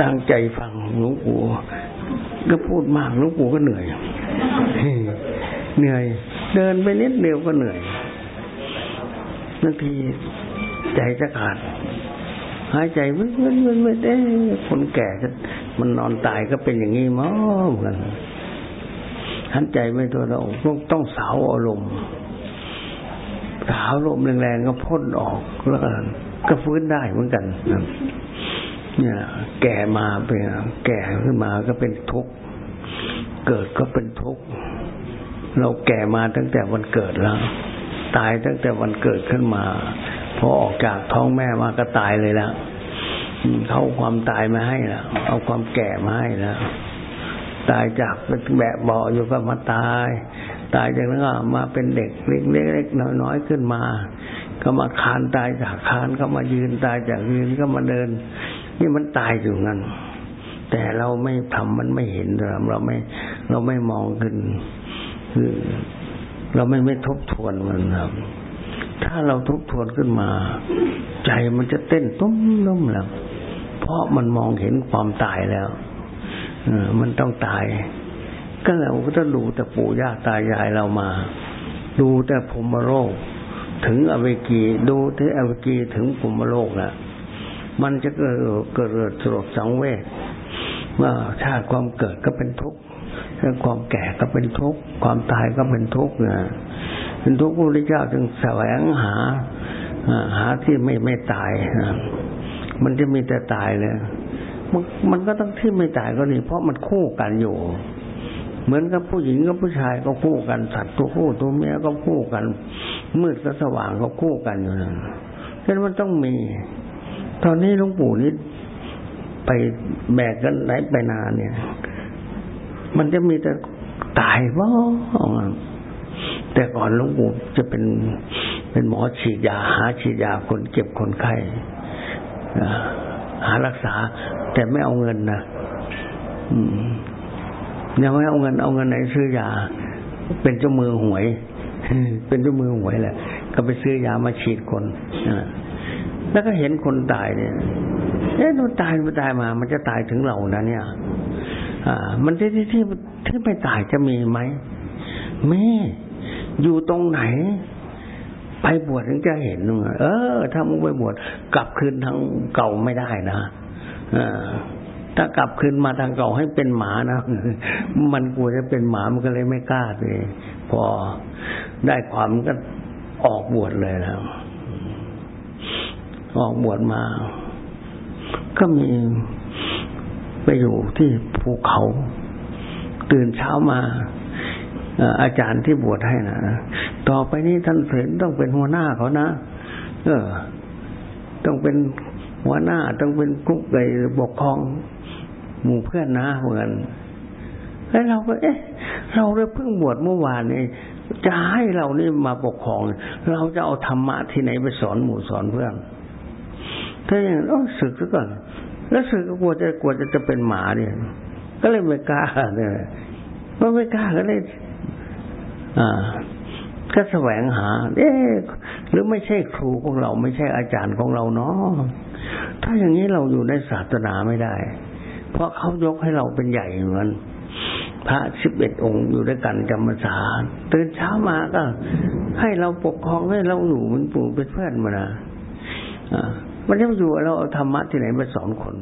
ตั้งใจฟังหลวงปู่ก็พูดมากหลวงปู่ก็เหนื่อยเหนื่อย เดินไปนิดเดียวก็เหนื่อยบางทีใจจะขาดหายใจมึนมึนมึนมึนเอ๊คนแก่ก็มันนอนตายก็เป็นอย่างนี้มั้งกันหันใจไม่ตัวเราต้องต้องสาวอารมณ์สาวลมแรงๆก็พ่นออกแล้วก็ก็ฟื้นได้เหมือนกัน เนี่ย แก่มาเป็นแก่ขึ้นมาก็เป็นทุกข์เกิดก็เป็นทุกข์เราแก่มาตั้งแต่วันเกิดแล้ว ตายตั้งแต่วันเกิดขึ้นมาพอออกจากท้องแม่มาก็ตายเลยแล้วเขาความตายมาให้ล้วเอาความแก่มาให้ล้วตายจากเป็นแบะเบาอยู่ก็มาตาย ตายจากนั้นก็มาเป็นเด็กเล็กๆน้อยๆขึ้นมา ก็มาคานตายจากคานก็มายืนตายจากยืนก็มาเดิน นี่มันตายอยู่งั้น แต่เราไม่ทำมันไม่เห็นเราไม่เราไม่มองขึ้นคือเราไม่ไม่ทบทวนมันครับ ถ้าเราทบทวนขึ้นมา ใจมันจะเต้นตุ้มนุ่มแล้วเพราะมันมองเห็นความตายแล้วเออมันต้องตาย ก็เราก็ต้องดูแต่ปู่ย่าตายายเรามา ดูแต่ภูมิโลกถึงอเวกีดูถึงอเวกีถึงภูมิโลกนะ มันจะเกิดเกิดสลดสังเวชว่าชาติความเกิดก็เป็นทุกข์ความแก่ก็เป็นทุกข์ความตายก็เป็นทุกข์นะเป็นทุกข์พระพุทธเจ้าจึงแสวงหาหาที่ไม่ไม่ตายมันจะมีแต่ตายเลยมันมันก็ต้องที่ไม่ตายก็นี่เพราะมันคู่กันอยู่เหมือนกับผู้หญิงกับผู้ชายก็คู่กันสัตว์ตัวผู้ตัวเมียก็คู่กัน มืดกับสว่างก็คู่กันอยู่นะฉะนั้นมันต้องมี ตอนนี้หลวงปู่นี่ไปแบกกันไหนไปนานเนี่ย มันจะมีแต่ตายบ้างแต่ก่อนหลวงปู่จะเป็นเป็นหมอฉีดยา หาฉีดยาคนเจ็บคนไข้หารักษา แต่ไม่เอาเงินนะยังไม่เอาเงินเอาเงินไหนซื้อยา เป็นเจ้ามือหวย เป็นเจ้ามือหวยแหละ ก็ไปซื้อยามาฉีดคน แล้วก็เห็นคนตายเนี่ยเอ๊ะมันตายมันตายมา มันจะตายถึงเรานะเนี่ย อ่า มันที่ที่ที่ที่ไม่ตายจะมีไหมแม่อยู่ตรงไหน ไปบวชถึงจะเห็นเออ ถ้ามึงไปบวชกลับคืนทางเก่าไม่ได้นะอ่าถ้ากลับคืนมาทางเก่าให้เป็นหมานะ มันกลัวจะเป็นหมามันก็เลยไม่กล้าเลย พอได้ความก็ออกบวชเลยแล้ว ออกบวชมา ก็มีไปอยู่ที่ภูเขาตื่นเช้ามาอาจารย์ที่บวชให้นะต่อไปนี้ท่านเห็นต้องเป็นหัวหน้าเขานะเออ ต้องเป็นหัวหน้าต้องเป็นกุ๊กไก่ปกครอง หมู่เพื่อนนะเหมือนแล้วเราก็เอ๊ะ เราเพิ่งบวชเมื่อวานนี้จะให้เรานี่มาปกครอง เราจะเอาธรรมะที่ไหนไปสอนหมู่สอนเพื่อน ถ้าอย่างนั้นศึกซะก่อน แล้วศึกก็กลัวจะกลัวจะจะเป็นหมาเนี่ย ก็เลยไม่กล้าเนี่ยมันไม่กล้าก็เลย อ่า ก็แสวงหา เอ๊ะหรือไม่ใช่ครูของเราไม่ใช่อาจารย์ของเราเนาะถ้าอย่างนี้เราอยู่ในศาสนาไม่ได้ เพราะเขายกให้เราเป็นใหญ่เหมือนพระสิบเอ็ดองค์อยู่ด้วยกันจำพรรษาตื่นเช้ามาก็ ให้เราปกครองให้เราอยู่มันปู่เป็นเพื่อนมานะอ่า มันจะมาอยู่เราเอาธรรมะที่ไหนมาสอนคน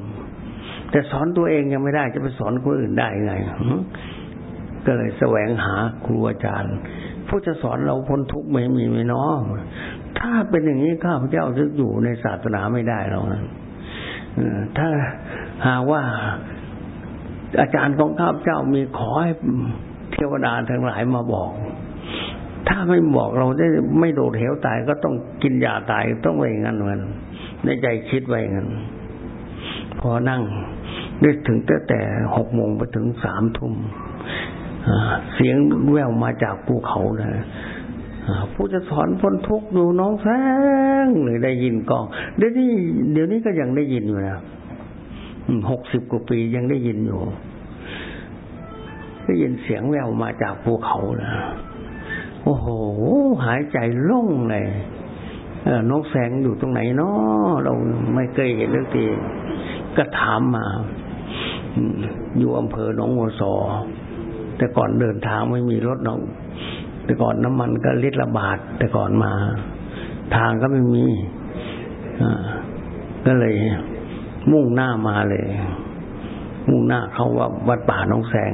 แต่สอนตัวเองยังไม่ได้จะไปสอนคนอื่นได้ไงก็เลยแสวงหาครูอาจารย์ผู้จะสอนเราพ้นทุกข์ไม่มีไม่น้อถ้าเป็นอย่างนี้ข้าพเจ้าจะอยู่ในศาสนาไม่ได้หรอกถ้าหาว่าอาจารย์ของข้าพเจ้ามีขอให้เทวดาทั้งหลายมาบอก ถ้าไม่บอกเราได้ไม่โดดเหวตายก็ต้องกินยาตายต้องไว้งั้นเหมือน ในใจคิดไว้งั้น พอนั่งได้ถึงตั้งแต่หกโมงไปถึงสามทุ่มเสียงแววมาจากภูเขานะผู้จะสอนพ้นทุกข์อยู่น้องแสงเลยได้ยินกองเดี๋ยวนี้เดี๋ยวนี้ก็ยังได้ยินอยู่นะหกสิบกว่าปียังได้ยินอยู่ ได้ยินเสียงแววมาจากภูเขานะโอ้โห หายใจล่งเลย นกแสงอยู่ตรงไหนเนาะเราไม่เคยเห็นเรื่องทีก็ถามมาอยู่อำเภอหนองวัวซอแต่ก่อนเดินทางไม่มีรถน้องแต่ก่อนน้ำมันก็ลิตรละบาทแต่ก่อนมา ทางก็ไม่มีก็เลย มุ่งหน้ามาเลย มุ่งหน้าเข้าว่าวัดป่าน้องแสง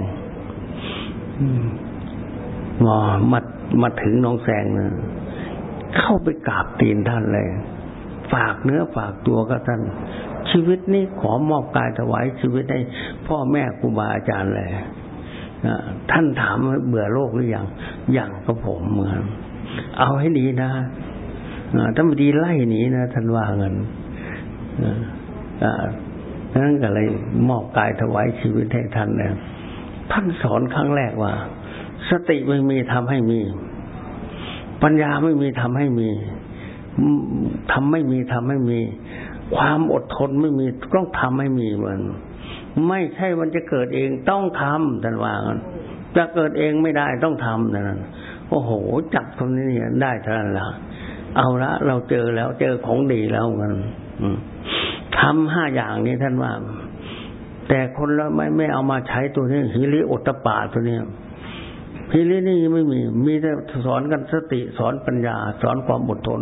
มอมามาถึงน้องแสงเนี่ย เข้าไปกราบตีนท่านเลย ฝากเนื้อฝากตัวกับท่าน ชีวิตนี้ขอมอบกายถวายชีวิตให้พ่อแม่ครูบาอาจารย์เลยท่านถามเบื่อโลกหรือยังอยังก็ผมเหมือนเอาให้ดีนะถ้าไม่ดีไล่หนีนะท่านว่าเงินนั้นก็เลยมอบกายถวายชีวิตให้ท่านเนี่ยท่านสอนครั้งแรกว่า สติไม่มีทำให้มี ปัญญาไม่มีทำให้มีทำไม่มีทำให้มี ความอดทนไม่มีต้องทำให้มีมันไม่ใช่มันจะเกิดเองต้องทำท่านว่าจะเกิดเองไม่ได้ต้องทำนั่นโอ้โห จับตรงนี้เนี่ยได้เท่านั้นละเอาละเราเจอแล้วเจอของดีแล้วมันทำห้าอย่างนี้ท่านว่า แต่คนเราไม่ไม่เอามาใช้ตัวนี้ฮิริโอตปาตัวนี้ ฮิรินี่ไม่มี มีแต่สอนกันสติสอนปัญญา สอนความอดทน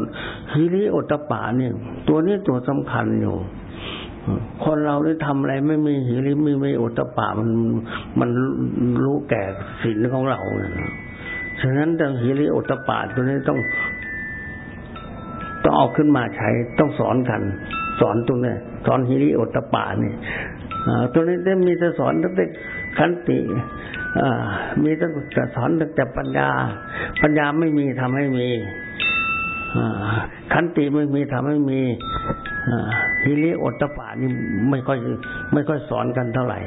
ฮิริโอตปาเนี่ย ตัวนี้ตัวสำคัญอยู่ คนเราได้ทำอะไรไม่มีหิริไม่มีอตปามันมันรู้แก่ศีลของเราเนี่ยฉะนั้นแต่หิริอตปาตัวนี้ต้องต้องเอาขึ้นมาใช้ต้องสอนกัน สอนตรงนี้สอนหิริอตปาเนี่ยตัวนี้ได้มีแต่สอนตั้งแต่ขันติ มีตั้งแต่สอนตั้งแต่ปัญญา ปัญญาไม่มีทำให้มีขันติไม่มีทำให้มีฮิริโอตตปานี่ไม่ค่อยไม่ค่อยสอนกันเท่าไหร่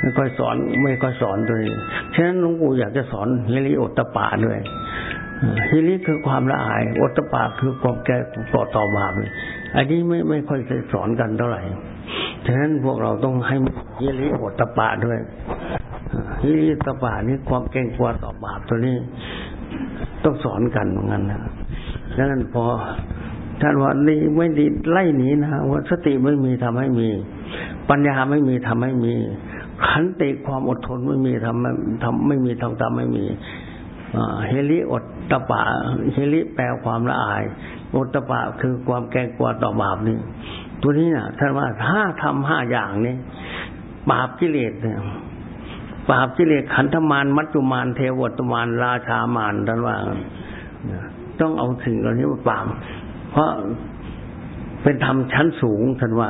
ไม่ค่อยสอนไม่ค่อยสอนตัวนี้ฉะนั้นหลวงปู่อยากจะสอนฮิริโอตตปาด้วยฮิริคือความละอายโอตตปาคือความแก่ก่อต่อบาปอันนี้ไม่ไม่ค่อยสอนกันเท่าไหร่ ฉะนั้นพวกเราต้องให้ฮิริโอตปาด้วยฮิริตปานี่ความเก่งกลัวต่อบาปตัวนี้ ต้องสอนกันเหมือนกันนะดังนั้นพอท่านว่านี่ไม่ดีไล่หนีนะว่าสติไม่มีทำให้มี ปัญญาไม่มีทำให้มี ขันติความอดทนไม่มีทำทำไม่มีทำตามไม่มีเฮลิอดตะปะเฮลิแปลความละอายอดตะปะคือความแกงกลัวต่อบาปนี่ ตัวนี้นะท่านว่าถ้าทำห้าอย่างนี้บาปกิเลสเนี่ยบาปกิเลสขันธมารมัจจุมารเทวตมารราชามารท่านว่าต้องเอาสิ่งเหล่านี้มาปราบเพราะเป็นธรรมชั้นสูงท่านว่า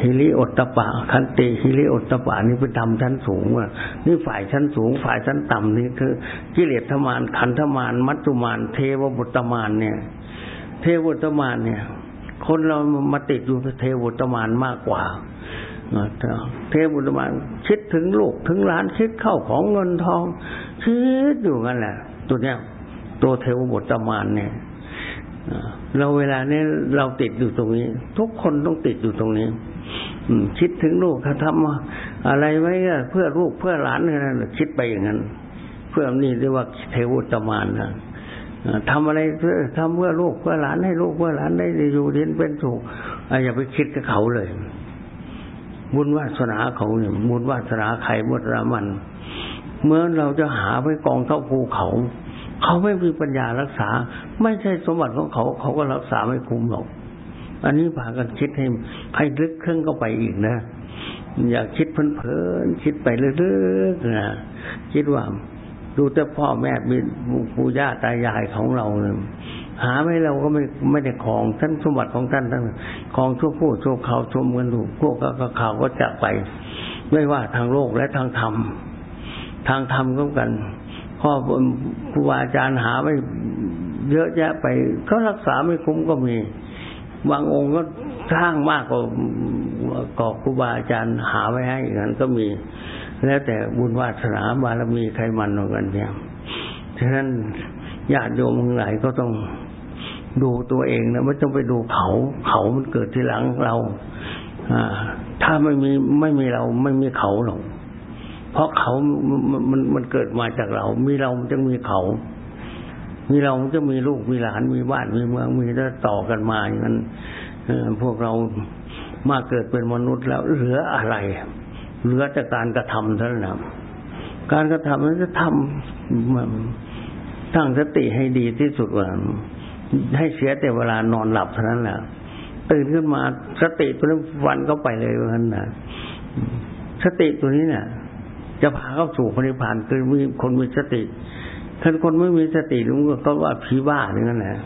ฮิริอตตปะ คันติฮิริอตตปะนี่เป็นธรรมชั้นสูงว่านี่ฝ่ายชั้นสูง ฝ่ายชั้นต่ำนี่คือกิเลสธมานขันธมานมัจจุมานเทวบุตรมานเนี่ย เทวบุตรมานเนี่ย คนเรามาติดอยู่เทวบุตมานมากกว่าเทวบุตรมานคิดถึงลูกถึงหลานคิดเข้าของเงินทอง คิดอยู่กันแหละตัวเนี้ยตัวเทวบุตรมานเนี่ยเราเวลานี้เราติดอยู่ตรงนี้ ทุกคนต้องติดอยู่ตรงนี้คิดถึงลูกเขาทำอะไรไว้เพื่อลูกเพื่อหลานนั่นคิดไปอย่างนั้น เพื่อนี่เรียกว่าเทวุตมานนะ ทำอะไรเพื่อทำเพื่อลูกเพื่อหลานให้ลูกเพื่อหลานได้อยู่เรียนเป็นสุขอย่าไปคิดกับเขาเลยบุญวาสนาเขาเนี่ยบุญวาสนาใครบุญรามัน เมื่อเราจะหาไปกองเข้าภูเขา เขาไม่มีปัญญารักษา ไม่ใช่สมบัติของเขา เขาก็รักษาไม่คุ้มหรอก อันนี้พากันคิดให้ให้ลึกขึ้นเข้าไปอีกนะ อยากคิดเพลินๆคิดไปเรื่อยๆนะคิดว่า ดูแต่พ่อแม่มีปู่ย่าตายายของเราเนี่ยหาไม่เราก็ไม่ไม่ได้ของท่านสมบัติของท่านทั้งของชั่วผู้ชั่วเขาชมกันถูกพวกก็ข่าวก็จะไป ไม่ว่าทางโลกและทางธรรมทางธรรมก็กันพ่อครูบาอาจารย์หาไว้เยอะแยะไปเขารักษาไม่คุ้มก็มี บางองค์ก็สร้างมากกว่าก่อครูบาอาจารย์หาไว้ให้อย่างนั้นก็มี แล้วแต่บุญวาสนาบารมีใครมันเหมือนกันเนี่ยฉะนั้นญาติโยมทั้งหลายก็ต้องดูตัวเองนะไม่ต้องไปดูเขา เขามันเกิดทีหลังเรา อ่า ถ้าไม่มีไม่มีเราไม่มีเขาหรอกเพราะเขามันมันเกิดมาจากเรา มีเรามันจะมีเขา มีเรามันจะมีลูกมีหลาน มีบ้าน มีเมือง มีแล้วต่อกันมาอย่างนั้นพวกเรามาเกิดเป็นมนุษย์แล้วเหลืออะไร เหลือแต่การกระทำเท่านั้นการกระทำนั้นจะทำตั้งสติให้ดีที่สุดว่าให้เสียแต่เวลานอนหลับเท่านั้นแหละตื่นขึ้นมาสติตัวนั้วันก็ไปเลยว่านั้นนะสติตัวนี้เนี่ยจะพาเข้าสู่พระนิพพานคือมีคนมีสติถ้าคนไม่มีสติรู้ก็ว่าผีบ้าอย่างนั้นแหละ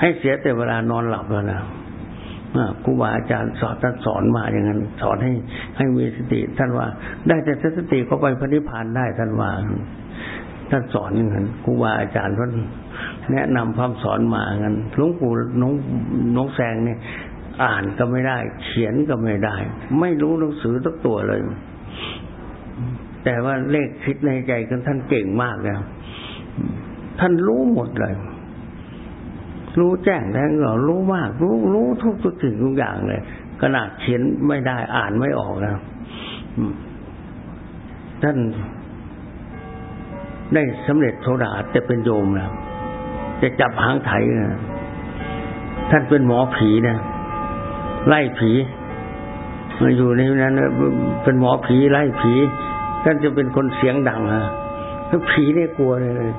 ให้เสียแต่เวลานอนหลับแล้วนะ ครูบาอาจารย์สอนท่านสอนมาอย่างนั้น สอนให้ให้มีสติ ท่านว่า ได้แต่สติก็ไปพระนิพพานได้ท่านว่าท่านสอนอย่างนั้นครูบาอาจารย์ท่านแนะนำคำสอนมางั้นหลวงปู่น้องน้องแสงเนี่ย อ่านก็ไม่ได้ เขียนก็ไม่ได้ ไม่รู้หนังสือตักตัวเลย แต่ว่าเลขคิดในใจกันท่านเก่งมากแล้วท่านรู้หมดเลย รู้แจ้งแทงเรารู้มาก รู้รู้ทุกทุกสิ่งทุกอย่างเลยขนาดเขียนไม่ได้อ่านไม่ออกนะท่านได้สำเร็จโสดาจะเป็นโยมแล้วจะจับหางไถนะท่านเป็นหมอผีนะไล่ผีมาอยู่ในนั้นเป็นหมอผีไล่ผี ท่านจะเป็นคนเสียงดังฮะผีเนี่ยกลัวเลย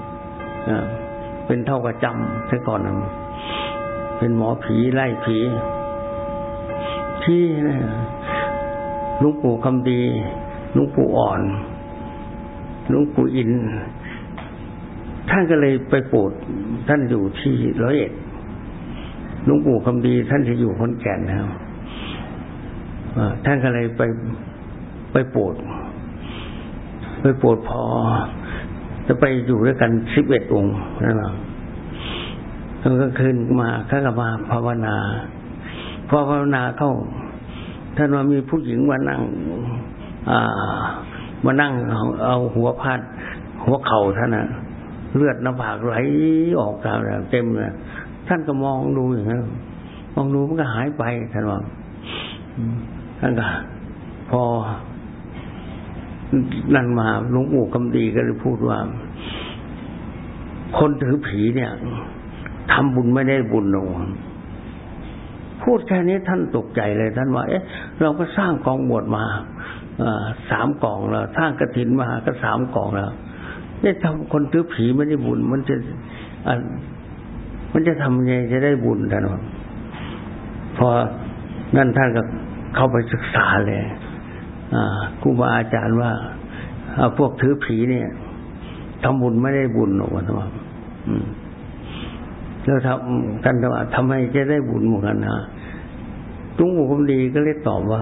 เป็นเท่ากับจำแต่ก่อนนะเป็นหมอผีไล่ผีที่นะลุงปู่คำดีลุงปู่อ่อนลุงปู่อิน ท่านก็เลยไปโปรดท่านอยู่ที่ร้อยเอ็ดลวงปู่คำดี ท่านจะอยู่คนแก่นนะครับท่านก็เลยไปไปโปรดไปโปรดพอ จะไปอยู่ด้วยกันสิบเอ็ดองค์นั่นแหละตอนกลางคืนมาข้าก็มาภาวนา พอภาวนาเข้า ท่านว่ามีผู้หญิงมานั่ง อ่า มานั่งเอาหัวพัดหัวเข่าท่านนะเลือดน้ำผากไหลออกตามเต็มเลยท่านก็มองดูอย่างนั้นมองดูมันก็หายไปท่านว่าท่านก็พอ นั่นมาหลวงปู่คำดีก็เลยพูดว่า คนถือผีเนี่ยทำบุญไม่ได้บุญหรอกพูดแค่นี้ท่านตกใจเลย ท่านว่า เอ๊ะ เราก็สร้างกองบวชมาสามกองแล้วสร้างกระถินมาก็สามกองแล้วเนี่ยทำคนถือผีไม่ได้บุญ มันจะมันจะทำยังไงจะได้บุญท่านพอนั่นท่านก็เข้าไปศึกษาเลย ครูบาอาจารย์ว่าอพวกถือผีเนี่ยทำบุญไม่ได้บุญหรอกนะแล้วทำท่านว่าทำไมจะได้บุญเหมือนกันนะตุ้งหูคำดีก็เลยตอบว่า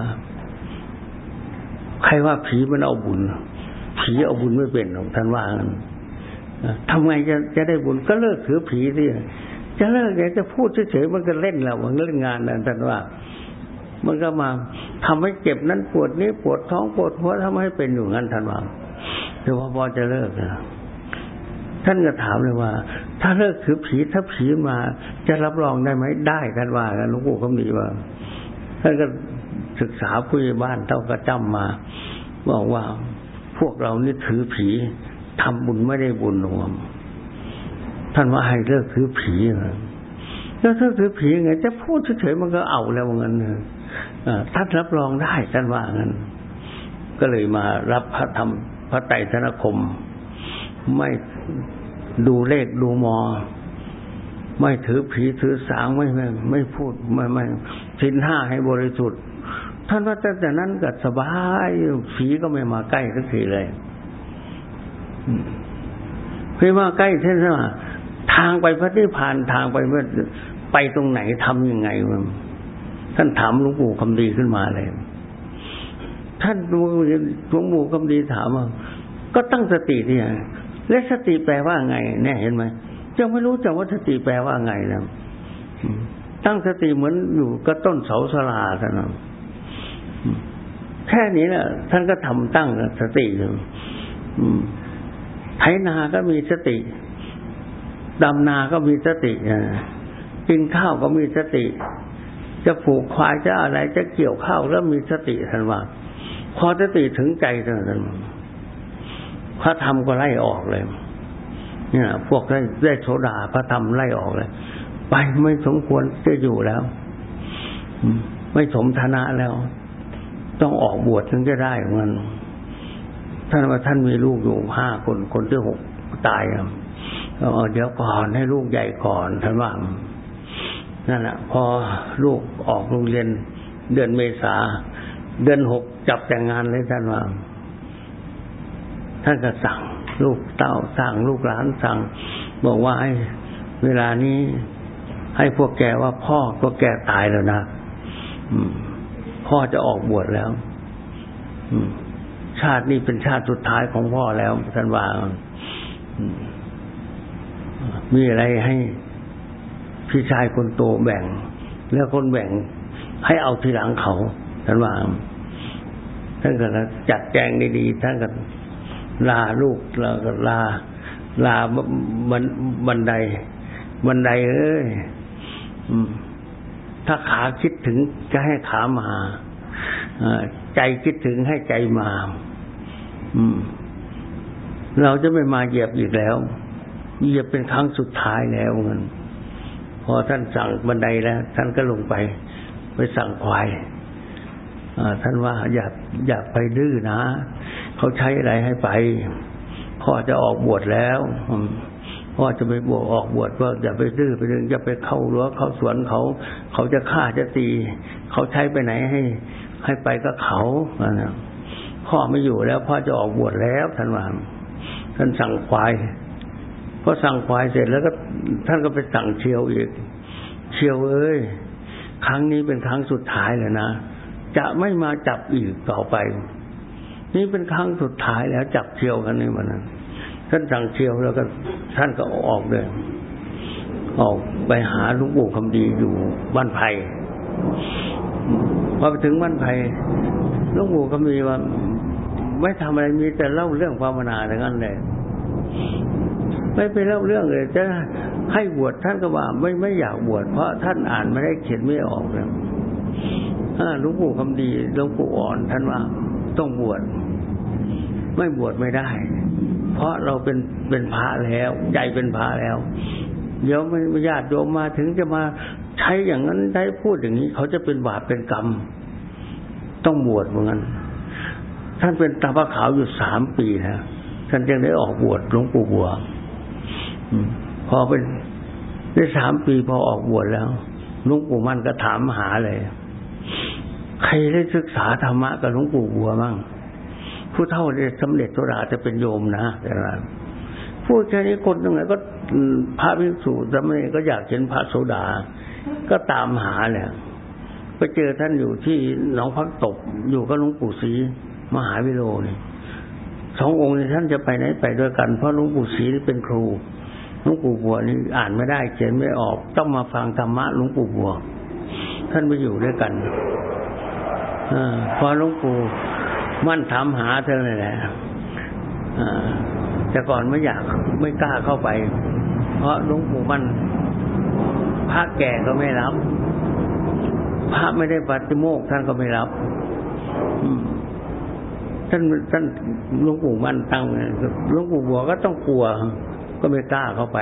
ใครว่าผีมันเอาบุญ ผีเอาบุญไม่เป็นของท่านว่างันทำไงจะจะได้บุญก็เลิกถือผีสิจะเลิกไงจะพูดเฉยๆมันก็เล่นแล้วมันเล่นงานนั่นท่านว่า มันก็มา ทำให้เจ็บนั้นปวดนี้ปวดท้องปวดหัวทำให้เป็นอยู่งั้นท่านว่าแต่ว่าพอจะเลิกนะท่านก็ถามเลยว่า ถ้าเลิกถือผีถ้าผีมา จะรับรองได้ไหมได้กันว่ากันหลวงปู่เขามีว่าท่านก็ศึกษาผู้ใหญ่บ้านเท่ากระจำมา บอกว่าพวกเรานี่ถือผีทำบุญไม่ได้บุญรวม ท่านว่าให้เลิกถือผีแล้วถ้าถือผีไงจะพูดเฉยๆมันก็เอาแล้วเงิน ท่านรับรองได้ท่านว่างั้น ก็เลยมารับพระธรรมพระไตรสนคม ไม่ดูเลขดูมอ ไม่ถือผีถือสางไม่ไม่ไม่พูดไม่ไม่สินห้าให้บริสุทธิ์ ท่านว่าตั้งแต่นั้นก็สบายผีก็ไม่มาใกล้สักทีเลยเพื่อมาใกล้เช่นว่าทางไปพระนิพพานทางไปเมื่อไปตรงไหนทำยังไงมัน ท่านถามหลวงปู่คำดีขึ้นมาเลยท่านหลวงปู่คำดีถามว่าก็ตั้งสติที่ไงและสติแปลว่าไง เนี่ยเห็นไหมยังไม่รู้จักว่าสติแปลว่าไงนะตั้งสติเหมือนอยู่ก็ต้นเสาสลาท่านแค่นี้นะท่านก็ทำตั้งสติอยู่ไถนาก็มีสติดำนาก็มีสติกินข้าวก็มีสติ จะผูกควายจะอะไรจะเกี่ยวข้าวแล้วมีสติท่านว่าพอสติถึงใจท่านพระธรรมก็ไล่ออกเลย เนี่ย พวกได้ได้โสดาพระธรรมไล่ออกเลย ไปไม่สมควรจะอยู่แล้วไม่สมฐานะแล้ว ต้องออกบวชถึงจะได้เหมือนท่านว่าท่านมีลูกอยู่ห้าคนคนที่หกตายครับเดี๋ยวก่อนให้ลูกใหญ่ก่อนท่านว่า นั่นแหละพอลูกออกโรงเรียนเดือนเมษา เดือนหกจับแต่งงานเลยท่านว่า ท่านก็สั่ง ลูกเต้าสั่งลูกหลานสั่ง บอกว่าให้เวลานี้ให้พวกแกว่าพ่อก็แกตายแล้วนะพ่อจะออกบวชแล้วชาตินี้เป็นชาติสุดท้ายของพ่อแล้วท่านว่ามีอะไรให้ พี่ชายคนโตแบ่ง แล้วคนแบ่งให้เอาทีหลังเขาท่านว่าท่านก็จัดแจงดีๆท่านก็ลาลูกล้วก็ลา ลาบันบันได บันไดเอ้ยถ้าขาคิดถึงจะให้ขามาใจคิดถึงให้ใจมาเราจะไม่มาเหยียบอีกแล้วเหยียบเป็นครั้งสุดท้ายแล้วเงิน อท่านสั่งบันไดแล้ว ท่านก็ลงไป ไปสั่งควายท่านว่าอย่าอย่าไปดื้อนะ เขาใช้อะไรให้ไป พ่อจะออกบวชแล้วพ่อจะไปบวชออกบวชว่าอย่าไปดื้อไปดึงอย่าไปเข้ารั้วเข้าสวนเขา เขาจะฆ่าจะตี เขาใช้ไปไหนให้ ให้ไปก็เขาพ่อไม่อยู่แล้ว พ่อจะออกบวชแล้วท่านว่าท่านสั่งควาย พอสั่งควายเสร็จแล้วก็ท่านก็ไปสั่งเชียวอีก เชียวเอ้ยครั้งนี้เป็นครั้งสุดท้ายแล้วนะจะไม่มาจับอีกต่อไป นี่เป็นครั้งสุดท้ายแล้ว จับเชียวกันในวันนั้นท่านสั่งเชียวแล้วก็ท่านก็ออกเลยออกไปหาลุงปู่คำดีอยู่บ้านไผ่พอไปถึงบ้านไผ่ลุงปู่คำดีว่าไม่ทำอะไรมีแต่เล่าเรื่องภาวนาอย่างนั้นเลย ไม่ไปเล่าเรื่องเลยจะให้บวชท่านก็ว่าไม่ไม่อยากบวชเพราะท่านอ่านไม่ได้เขียนไม่ออกเลยหลวงปู่คำดีหลวงปู่อ่อน ท่านว่าต้องบวชไม่บวชไม่ได้ เพราะเราเป็นเป็นพระแล้ว ใจเป็นพระแล้ว เดี๋ยวไม่ญาติโยมมาถึงจะมาใช้อย่างนั้นใช้พูดอย่างนี้ เขาจะเป็นบาปเป็นกรรม ต้องบวชเหมือนกันท่านเป็นตาพระขาวอยู่สามปีนะท่านจึงได้ออกบวชหลวงปู่บัว พอเป็นได้สามปีพอออกบวชแล้วลวงปู่มันก็ถามหาเลย ใครได้ศึกษาธรรมะกับลวงปู่บัวมั่งผู้เท่าได้สำเร็จโสดาจะเป็นโยมนะแต่ละพูดแค่นี้คนตรงไหนก็พระภิกษุสมัยก็อยากเห็นพระโสดา ก็ตามหาเนี่ยไปเจอท่านอยู่ที่หนองพักตกอยู่กับหลวงปู่ศรีมหาวิโรนี่สององค์นี้ท่านจะไปไหนไปด้วยกันเพราะหลวงปู่ศรีนี่เป็นครู หลวงปู่บัวนี่อ่านไม่ได้เขียนไม่ออก ต้องมาฟังธรรมะหลวงปู่บัว ท่านไปอยู่ด้วยกันอพอหลวงปู่มั่นถามหาเธอเลยแหละแต่ก่อนไม่อยากไม่กล้าเข้าไป เพราะหลวงปู่มั่นพระแก่ก็ไม่รับพระไม่ได้ปฏิโมกท่านก็ไม่รับท่านท่านหลวงปู่มั่นตั้งหลวงปู่บัวก็ต้องกลัว ก็ไม่กล้าเข้าไป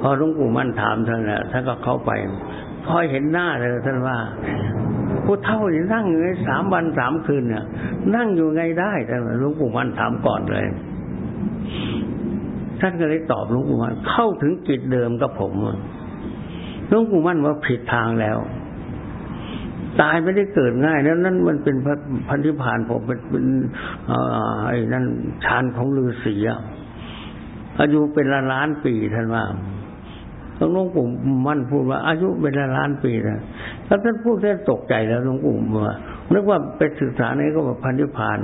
พอหลวงปู่มั่นถามท่านแหละท่านก็เข้าไป พอเห็นหน้าเลยท่านว่าผู้เท่านี่นั่งอยู่ในสามวันสามคืนเนี่ยนั่งอยู่ไงได้แต่หลวงปู่มั่นถามก่อนเลย ท่านก็เลยตอบหลวงปู่มั่นเข้าถึงจิตเดิมกับผมหลวงปู่มั่นว่าผิดทางแล้วตายไม่ได้เกิดง่ายนั้นนั่นมันเป็นพันธิพานผมเป็นเป็นไอ้นั่นฌานของฤาษีอะ อายุเป็นล้านล้านปีท่านว่าหลวงปู่มั่นพูดว่าอายุเป็นล้านปีนะแล้วท่านพูดท่านตกใจแล้วหลวงปู่ว่านึกว่าไปศึกษาในก็แบบพันธิพาน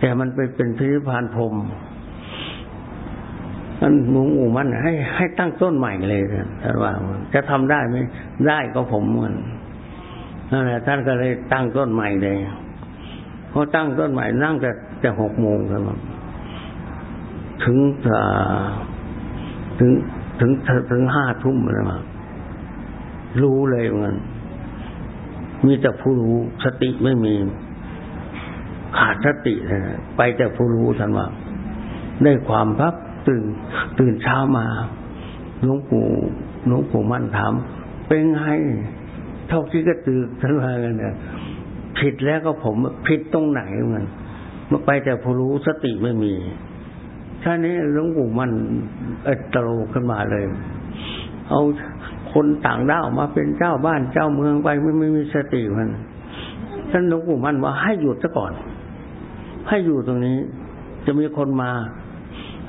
แต่มันไปเป็นพันธิพานพรมท่านหลวงปู่มั่นให้ให้ตั้งต้นใหม่เลยท่านว่าจะทำได้ไหมได้ก็ผมเหมือนนั่นแหละท่านก็เลยตั้งต้นใหม่เลยพอตั้งต้นใหม่นั่งแต่แต่หกโมงครับ ถึงถึงถึงถึงห้าทุ่มเลยมารู้เลยมือนมีแต่ผู้รู้สติไม่มี ขาดสติเลยไปแต่ผู้รู้ท่านว่าได้ความพับตื่น ตื่นเช้ามาหลวงปู่หลวงปู่มั่นถามเป็นไงเท่าที่ก็ตือท่านว่ากันเนี่ยผิดแล้วก็ผมผิดตรงไหนมันมาไปแต่ผู้รู้สติไม่มี ท่านี้หลวงปู่มันเอตโลขึ้นมาเลย เอาคนต่างด้าวมาเป็นเจ้าบ้านเจ้าเมืองไปไม่ไม่มีสติมันท่านหลวงปู่มันว่าให้หยุดซะก่อน ให้อยู่ตรงนี้ จะมีคนมา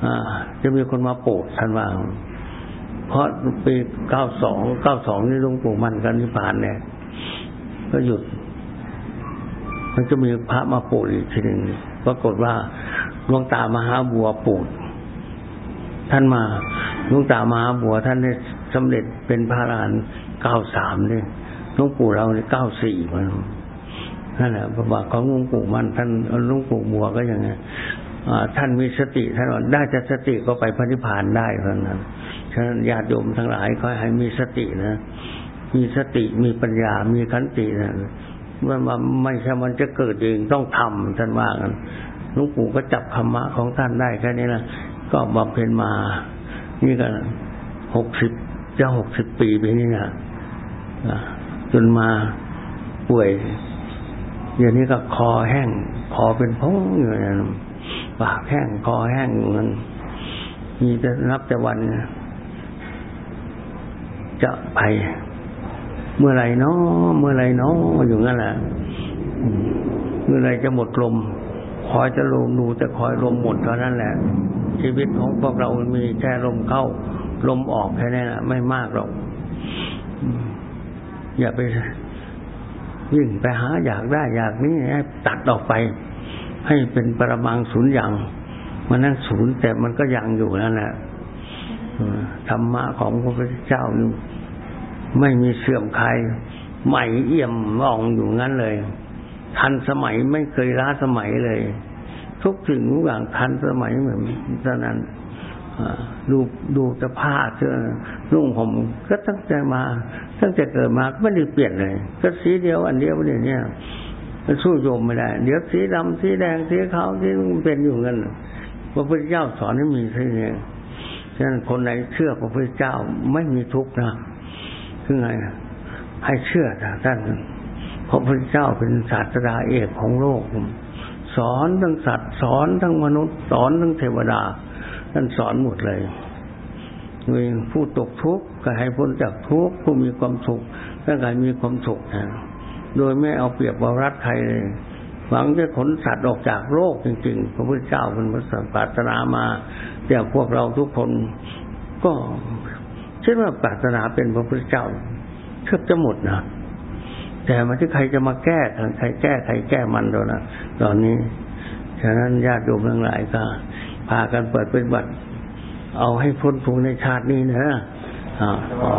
อ่า จะมีคนมาโปรดท่านว่าเพราะปีเก้าสองเก้าสองนี่หลวงปู่มันกันนิพพานเนี่ยก็หยุด มันจะมีพระมาโปรดอีกทีหนึ่งปรากฏว่า หลวงตามหาบัวปรดท่านมาหลวงตามหาบัวท่านได้สำเร็จเป็นพระอรหันต์เก้าสามเนี่ยหลวงปู่เราเนี่ยเก้าสี่มันนั่นแหละประวัติของหลวงปู่มันท่านหลวงปู่บัวก็อย่างไงท่านมีสติท่านว่าได้จะสติก็ไปพระนิพพานได้เพราะนั้นฉะนั้นญาติโยมทั้งหลายก็ให้มีสตินะ มีสติมีปัญญา มีขันตินะมันว่าไม่ใช่มันจะเกิดเองต้องทำท่านว่ากัน ลวงปู่ก็จับธรรมะของท่านได้แค่นี้นะก็บำเพ็ญมา นี่ก็หกสิบจะหกสิบปีไปนี่นะจนมาป่วยเดี๋ยวนี้ก็คอแห้งคอเป็นพงอยู่นะปากแห้งคอแห้งอยู่นั้นมีแต่นับแต่วัน จะไปเมื่อไรเนาะเมื่อไรเนาะอยู่งั้นแหละเมื่อไรจะหมดลม คอยจะลมดูแต่คอยลมหมดเท่านั้นแหละ ชีวิตของพวกเรามีแค่ลมเข้า ลมออกแค่นี้นแหละไม่มากหรอก อย่าไปวิ่งไปหาอยากได้อยากนี้ให้ตัดออกไป ให้เป็นปรมังศูนย์อย่าง มันนั่นศูนย์แต่มันก็ยังอยู่นั่นแหละธรรมะของพระพุทธเจ้าไม่มีเสื่อมใครใหม่เอี่ยมมองอยู่งั้นเลย ทันสมัยไม่เคยล้าสมัยเลย ทุกสิ่งทุกอย่างทันสมัยเหมือนนั้นดูดูจะผ้าเสื้อนุ่งผมก็ตั้งใจมา ตั้งแต่เกิดมาก็ไม่ได้เปลี่ยนเลย ก็สีเดียวอันเดียวเนี่ยเนี่ยมันสู้โยมไม่ได้ เดี๋ยวสีดำสีแดงสีขาวที่เป็นอยู่กันพระพุทธเจ้าสอนให้มีแค่นี้ฉะนั้นคนไหนเชื่อพระพุทธเจ้าไม่มีทุกข์นะคือไงให้เชื่อท่าน พระพุทธเจ้าเป็นศาสดาเอกของโลก สอนทั้งสัตว์สอนทั้งมนุษย์ สอนทั้งเทวดาท่านสอนหมดเลยมีผู้ตกทุกข์ก็ให้พ้นจากทุกข์ผู้มีความสุขก็ให้มีความสุขนะโดยไม่เอาเปรียบวรัดใครเลยหวังจะขนสัตว์ออกจากโลกจริงๆ พระพุทธเจ้าเป็นพระสัมปารถนามา แต่พวกเราทุกคนก็เช่นว่าปรารถนาเป็นพระพุทธเจ้าเกือบจะหมดนะ แต่มาที่ใครจะมาแก้ใครแก้ใครแก้มันตอนนะตอนนี้ฉะนั้นญาติโยมทั้งหลายก็พากันเปิดเป็นบัตรเอาให้พ้นทุกในชาตินี้นะอ๋อ